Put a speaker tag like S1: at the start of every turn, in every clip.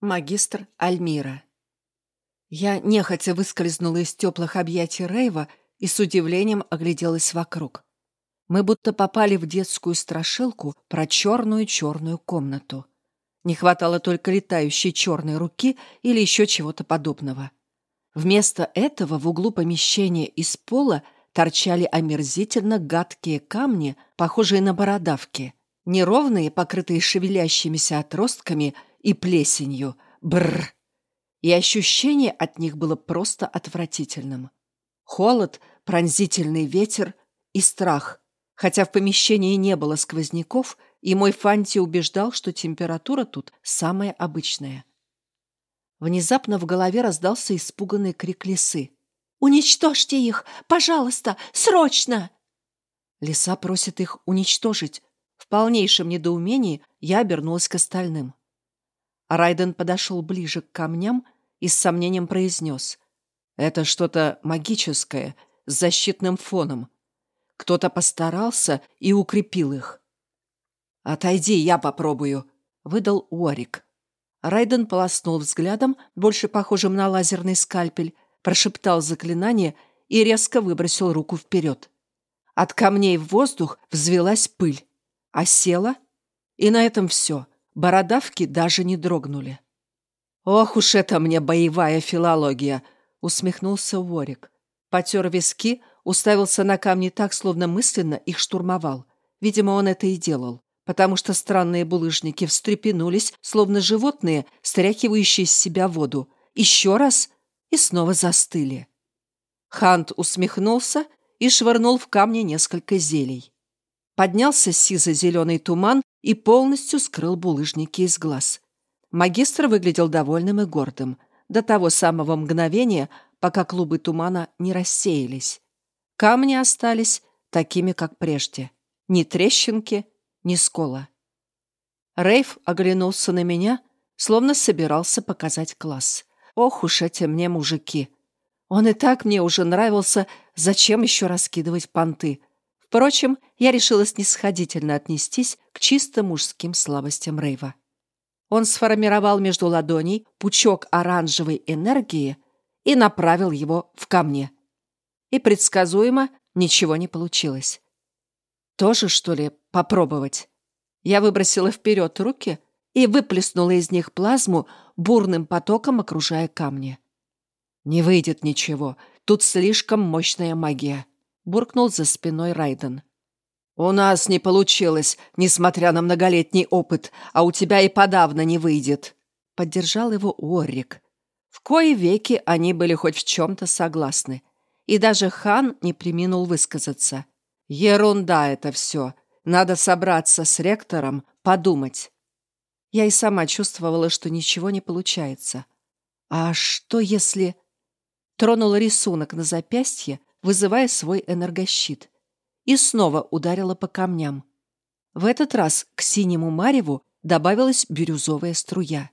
S1: Магистр Альмира. Я нехотя выскользнула из теплых объятий Рейва и с удивлением огляделась вокруг. Мы будто попали в детскую страшилку про черную-черную комнату. Не хватало только летающей черной руки или еще чего-то подобного. Вместо этого в углу помещения из пола торчали омерзительно гадкие камни, похожие на бородавки. Неровные, покрытые шевелящимися отростками и плесенью. Бррр! И ощущение от них было просто отвратительным. Холод, пронзительный ветер и страх. Хотя в помещении не было сквозняков, и мой Фанти убеждал, что температура тут самая обычная. Внезапно в голове раздался испуганный крик лисы. «Уничтожьте их! Пожалуйста! Срочно!» Лиса просит их уничтожить. В полнейшем недоумении я обернулась к остальным. Райден подошел ближе к камням и с сомнением произнес. «Это что-то магическое, с защитным фоном. Кто-то постарался и укрепил их». «Отойди, я попробую», — выдал Уорик. Райден полоснул взглядом, больше похожим на лазерный скальпель, прошептал заклинание и резко выбросил руку вперед. От камней в воздух взвелась пыль, а села, и на этом все. Бородавки даже не дрогнули. «Ох уж это мне боевая филология!» — усмехнулся Ворик. Потер виски, уставился на камни так, словно мысленно их штурмовал. Видимо, он это и делал, потому что странные булыжники встрепенулись, словно животные, стряхивающие с себя воду. Еще раз и снова застыли. Хант усмехнулся и швырнул в камни несколько зелий. Поднялся сизо-зеленый туман и полностью скрыл булыжники из глаз. Магистр выглядел довольным и гордым до того самого мгновения, пока клубы тумана не рассеялись. Камни остались такими, как прежде. Ни трещинки, ни скола. Рейв оглянулся на меня, словно собирался показать класс. Ох уж эти мне мужики! Он и так мне уже нравился, зачем еще раскидывать понты? Впрочем, я решила снисходительно отнестись к чисто мужским слабостям Рейва. Он сформировал между ладоней пучок оранжевой энергии и направил его в камни. И предсказуемо ничего не получилось. Тоже, что ли, попробовать? Я выбросила вперед руки и выплеснула из них плазму, бурным потоком окружая камни. Не выйдет ничего, тут слишком мощная магия буркнул за спиной Райден. «У нас не получилось, несмотря на многолетний опыт, а у тебя и подавно не выйдет», — поддержал его Уоррик. В кои веки они были хоть в чем-то согласны. И даже хан не приминул высказаться. «Ерунда это все. Надо собраться с ректором, подумать». Я и сама чувствовала, что ничего не получается. «А что если...» Тронула рисунок на запястье, вызывая свой энергощит, и снова ударила по камням. В этот раз к синему мареву добавилась бирюзовая струя.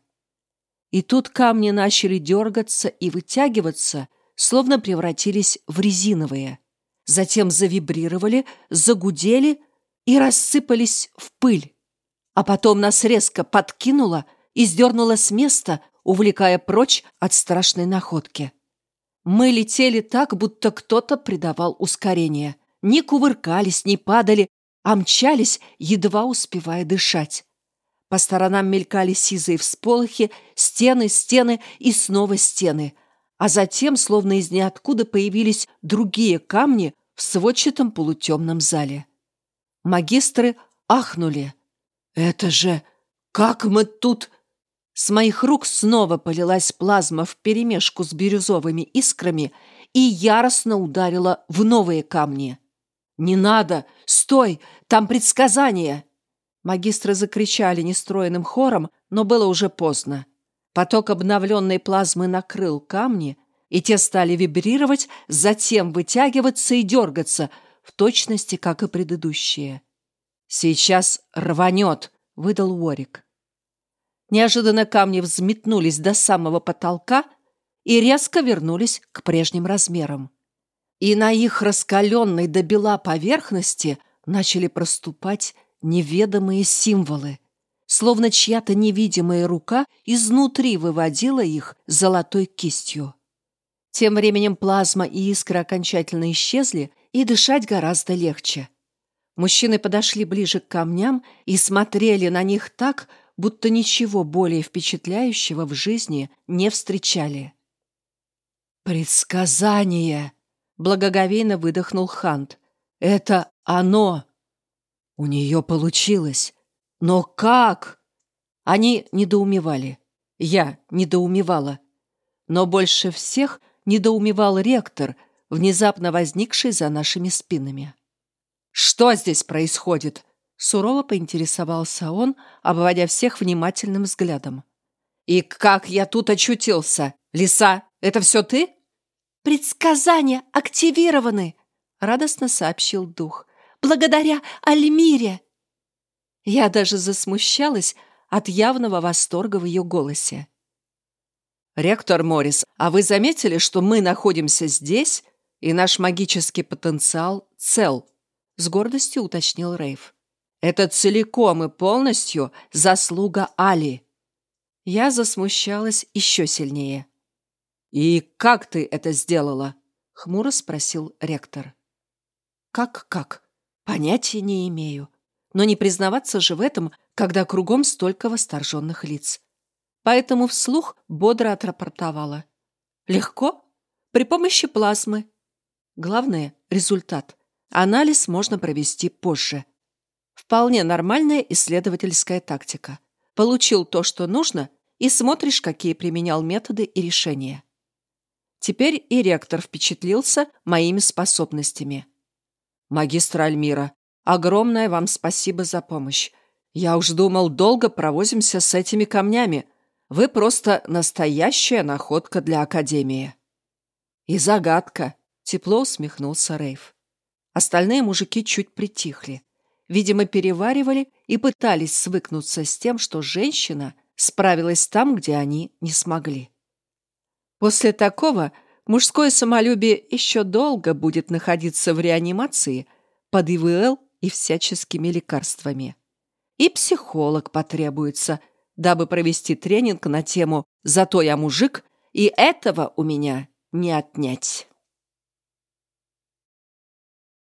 S1: И тут камни начали дергаться и вытягиваться, словно превратились в резиновые. Затем завибрировали, загудели и рассыпались в пыль. А потом нас резко подкинуло и сдернуло с места, увлекая прочь от страшной находки. Мы летели так, будто кто-то придавал ускорение. Не кувыркались, не падали, а мчались, едва успевая дышать. По сторонам мелькали сизые всполохи, стены, стены и снова стены. А затем, словно из ниоткуда, появились другие камни в сводчатом полутемном зале. Магистры ахнули. «Это же... Как мы тут...» С моих рук снова полилась плазма вперемешку с бирюзовыми искрами и яростно ударила в новые камни. «Не надо! Стой! Там предсказание!» Магистры закричали нестроенным хором, но было уже поздно. Поток обновленной плазмы накрыл камни, и те стали вибрировать, затем вытягиваться и дергаться, в точности, как и предыдущие. «Сейчас рванет!» — выдал Уорик. Неожиданно камни взметнулись до самого потолка и резко вернулись к прежним размерам. И на их раскаленной до бела поверхности начали проступать неведомые символы. словно чья-то невидимая рука изнутри выводила их золотой кистью. Тем временем плазма и искры окончательно исчезли, и дышать гораздо легче. Мужчины подошли ближе к камням и смотрели на них так, будто ничего более впечатляющего в жизни не встречали. «Предсказание!» — благоговейно выдохнул Хант. «Это оно!» «У нее получилось! Но как?» Они недоумевали. Я недоумевала. Но больше всех недоумевал ректор, внезапно возникший за нашими спинами. «Что здесь происходит?» — сурово поинтересовался он, обводя всех внимательным взглядом. «И как я тут очутился? Лиса, это все ты?»
S2: «Предсказания активированы!» — радостно сообщил дух. «Благодаря Альмире!»
S1: Я даже засмущалась от явного восторга в ее голосе. «Ректор Моррис, а вы заметили, что мы находимся здесь, и наш магический потенциал цел?» С гордостью уточнил Рейв. «Это целиком и полностью заслуга Али». Я засмущалась еще сильнее. «И как ты это сделала?» — хмуро спросил ректор. «Как-как? Понятия не имею. Но не признаваться же в этом, когда кругом столько восторженных лиц поэтому вслух бодро отрапортовала. Легко? При помощи плазмы. Главное – результат. Анализ можно провести позже. Вполне нормальная исследовательская тактика. Получил то, что нужно, и смотришь, какие применял методы и решения. Теперь и ректор впечатлился моими способностями. «Магистр Альмира, огромное вам спасибо за помощь. Я уж думал, долго провозимся с этими камнями, вы просто настоящая находка для Академии». «И загадка», — тепло усмехнулся Рейв. Остальные мужики чуть притихли. Видимо, переваривали и пытались свыкнуться с тем, что женщина справилась там, где они не смогли. После такого мужское самолюбие еще долго будет находиться в реанимации под ИВЛ и всяческими лекарствами. И психолог потребуется – дабы провести тренинг на тему «Зато я мужик, и этого у меня не отнять».